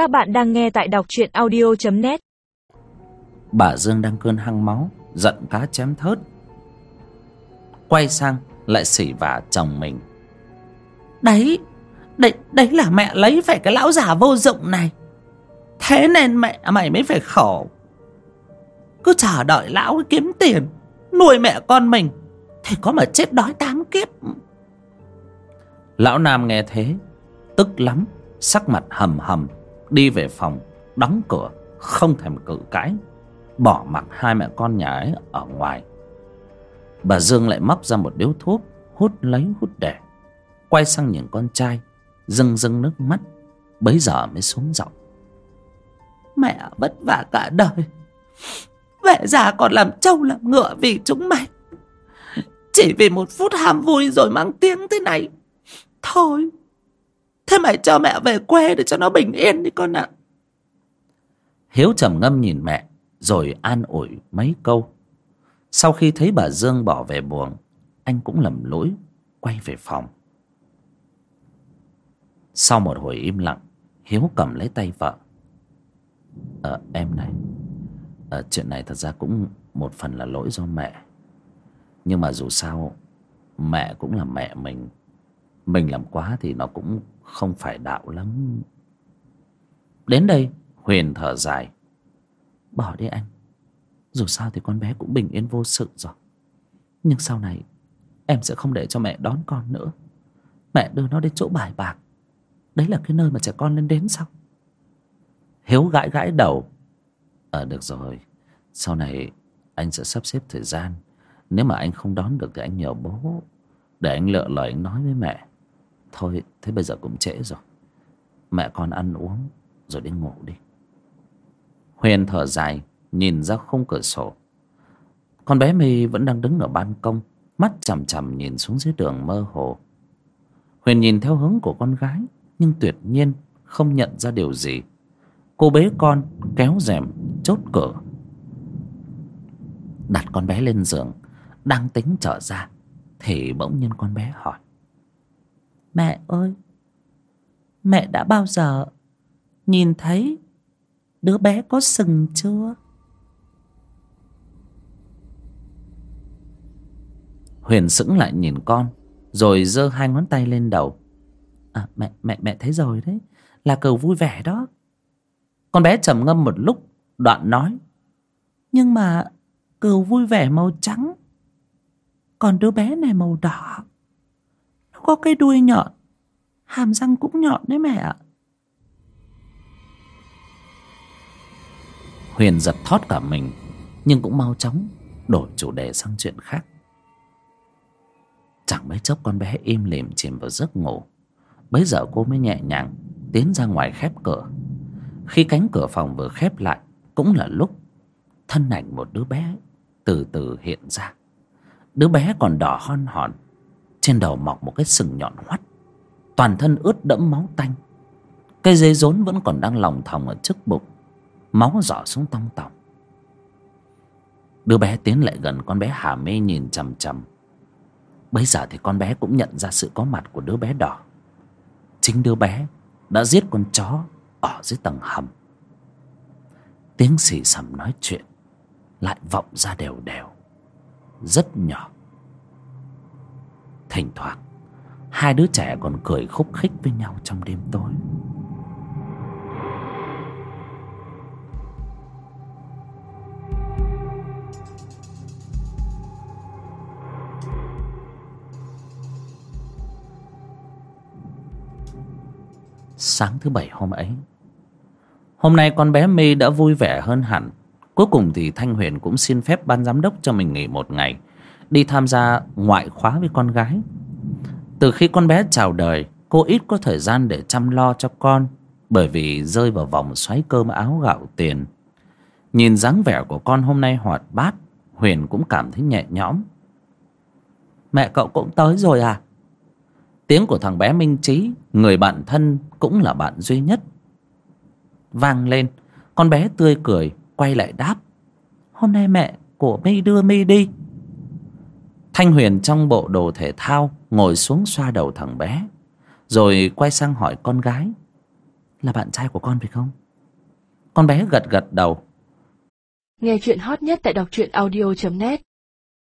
Các bạn đang nghe tại đọc truyện audio.net Bà Dương đang cơn hăng máu Giận cá chém thớt. Quay sang lại xỉ vả chồng mình. Đấy Đấy, đấy là mẹ lấy phải cái lão già vô dụng này. Thế nên mẹ mày mới phải khổ. Cứ chờ đợi lão kiếm tiền Nuôi mẹ con mình Thì có mà chết đói tám kiếp. Lão Nam nghe thế Tức lắm Sắc mặt hầm hầm Đi về phòng, Đóng cửa, Không thèm cự cãi Bỏ mặc hai mẹ con nhà ấy ở ngoài. Bà Dương lại móc ra một điếu thuốc, Hút lấy hút để, Quay sang những con trai, Rưng rưng nước mắt, Bấy giờ mới xuống giọng. Mẹ vất vả cả đời. Mẹ già còn làm trâu làm ngựa vì chúng mày. Chỉ vì một phút ham vui rồi mang tiếng thế này. Thôi Thế mày cho mẹ về quê để cho nó bình yên đi con ạ. Hiếu trầm ngâm nhìn mẹ Rồi an ủi mấy câu. Sau khi thấy bà Dương bỏ về buồng Anh cũng lầm lỗi Quay về phòng. Sau một hồi im lặng Hiếu cầm lấy tay vợ. Ờ em này à, Chuyện này thật ra cũng một phần là lỗi do mẹ. Nhưng mà dù sao Mẹ cũng là mẹ mình. Mình làm quá thì nó cũng không phải đạo lắm. Đến đây, Huyền thở dài. Bỏ đi anh. Dù sao thì con bé cũng bình yên vô sự rồi. Nhưng sau này, Em sẽ không để cho mẹ đón con nữa. Mẹ đưa nó đến chỗ bài bạc. Đấy là cái nơi mà trẻ con nên đến sao Hiếu gãi gãi đầu. Ờ được rồi. Sau này anh sẽ sắp xếp thời gian. Nếu mà anh không đón được thì anh nhờ bố. Để anh lựa lời anh nói với mẹ. Thôi, thế bây giờ cũng trễ rồi. Mẹ con ăn uống, Rồi đi ngủ đi. Huyền thở dài, Nhìn ra khung cửa sổ. Con bé My vẫn đang đứng ở ban công, Mắt chằm chằm nhìn xuống dưới đường mơ hồ. Huyền nhìn theo hướng của con gái, Nhưng tuyệt nhiên không nhận ra điều gì. Cô bế con, kéo rèm, chốt cửa. Đặt con bé lên giường, Đang tính trở ra, Thì bỗng nhiên con bé hỏi. Mẹ ơi Mẹ đã bao giờ Nhìn thấy Đứa bé có sừng chưa? Huyền sững lại nhìn con Rồi giơ hai ngón tay lên đầu. À mẹ mẹ mẹ thấy rồi đấy Là cầu vui vẻ đó. Con bé trầm ngâm một lúc Đoạn nói. Nhưng mà cừu vui vẻ màu trắng Còn đứa bé này màu đỏ có cái đuôi nhọn. Hàm răng cũng nhọn đấy mẹ ạ. Huyền giật thót cả mình, Nhưng cũng mau chóng Đổi chủ đề sang chuyện khác. Chẳng mấy chốc con bé im lìm chìm vào giấc ngủ. Bấy giờ cô mới nhẹ nhàng Tiến ra ngoài khép cửa. Khi cánh cửa phòng vừa khép lại, Cũng là lúc Thân ảnh một đứa bé Từ từ hiện ra. Đứa bé còn đỏ hon hòn trên đầu mọc một cái sừng nhọn hoắt, Toàn thân ướt đẫm máu tanh. Cây dây rốn vẫn còn đang lòng thòng ở trước bụng, Máu rỏ xuống tong tòng. Đứa bé tiến lại gần con bé Hà Mê nhìn chằm chằm. Bây giờ thì con bé cũng nhận ra sự có mặt của đứa bé đỏ. Chính đứa bé đã giết con chó ở dưới tầng hầm. Tiếng xì xầm nói chuyện lại vọng ra đều đều, Rất nhỏ. Thỉnh thoảng. Hai đứa trẻ còn cười khúc khích với nhau trong đêm tối. Sáng thứ bảy hôm ấy, Hôm nay con bé My đã vui vẻ hơn hẳn. Cuối cùng thì Thanh Huyền cũng xin phép ban giám đốc cho mình nghỉ một ngày. Đi tham gia ngoại khóa với con gái. Từ khi con bé chào đời, Cô ít có thời gian để chăm lo cho con Bởi vì rơi vào vòng xoáy cơm áo gạo tiền. Nhìn dáng vẻ của con hôm nay hoạt bát, Huyền cũng cảm thấy nhẹ nhõm. Mẹ cậu cũng tới rồi à? Tiếng của thằng bé Minh Trí Người bạn thân cũng là bạn duy nhất. Vang lên, Con bé tươi cười, Quay lại đáp, Hôm nay mẹ của mi đưa mi đi. Thanh Huyền trong bộ đồ thể thao Ngồi xuống xoa đầu thằng bé, Rồi quay sang hỏi con gái, là bạn trai của con phải không? Con bé gật gật đầu. Nghe chuyện hot nhất tại đọc truyện audio.net